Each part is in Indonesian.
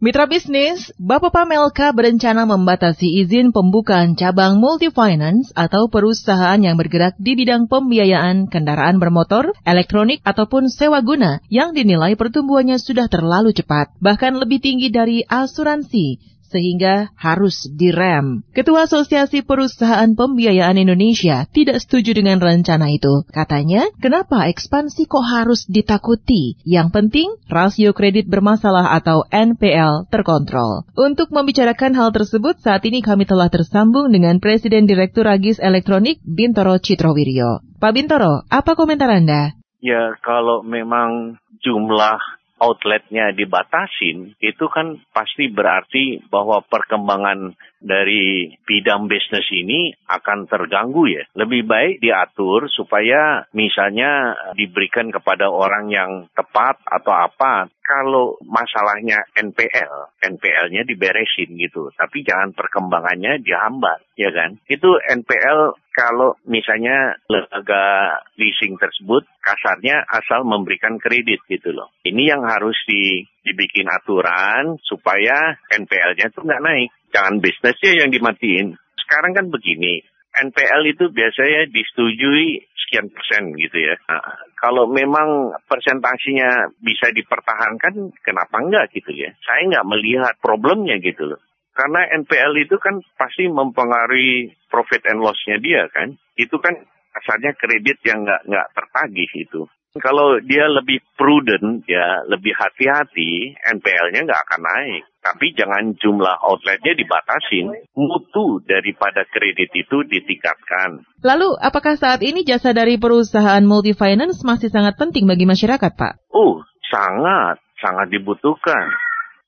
Mitra bisnis, Bapak Pamelka berencana membatasi izin pembukaan cabang multi-finance atau perusahaan yang bergerak di bidang pembiayaan kendaraan bermotor, elektronik, ataupun sewa guna yang dinilai pertumbuhannya sudah terlalu cepat, bahkan lebih tinggi dari asuransi sehingga harus direm. Ketua Asosiasi Perusahaan Pembiayaan Indonesia tidak setuju dengan rencana itu. Katanya, kenapa ekspansi kok harus ditakuti? Yang penting, rasio kredit bermasalah atau NPL terkontrol. Untuk membicarakan hal tersebut, saat ini kami telah tersambung dengan Presiden Direktur Agis Elektronik Bintoro Citrowiryo. Pak Bintoro, apa komentar Anda? Ya, kalau memang jumlah outletnya dibatasin, itu kan pasti berarti bahwa perkembangan dari bidang bisnis ini akan terganggu ya. Lebih baik diatur supaya misalnya diberikan kepada orang yang tepat atau apa. Kalau masalahnya NPL, NPL-nya diberesin gitu. Tapi jangan perkembangannya dihambat, ya kan? Itu NPL kalau misalnya lembaga leasing tersebut kasarnya asal memberikan kredit gitu loh. Ini yang harus di, dibikin aturan supaya NPL-nya tuh nggak naik jangan bisnisnya yang dimatiin. Sekarang kan begini, NPL itu biasanya disetujui sekian persen gitu ya. Nah, kalau memang persentasinya bisa dipertahankan, kenapa enggak gitu ya? Saya nggak melihat problemnya gitu loh. Karena NPL itu kan pasti mempengaruhi profit and loss-nya dia kan. Itu kan asalnya kredit yang nggak nggak tertagih itu. Kalau dia lebih prudent, ya lebih hati-hati, NPL-nya nggak akan naik. Tapi jangan jumlah outletnya dibatasin, mutu daripada kredit itu ditingkatkan. Lalu, apakah saat ini jasa dari perusahaan multifinance masih sangat penting bagi masyarakat, Pak? Oh, sangat, sangat dibutuhkan.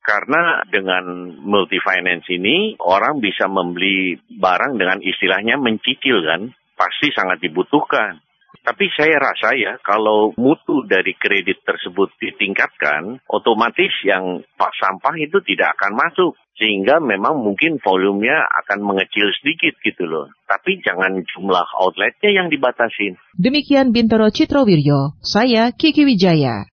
Karena dengan multifinance ini, orang bisa membeli barang dengan istilahnya mencicil kan, pasti sangat dibutuhkan. Tapi saya rasa ya kalau mutu dari kredit tersebut ditingkatkan, otomatis yang pak sampah itu tidak akan masuk. Sehingga memang mungkin volumenya akan mengecil sedikit gitu loh. Tapi jangan jumlah outletnya yang dibatasin. Demikian Bintoro Citrowiryo, saya Kiki Wijaya.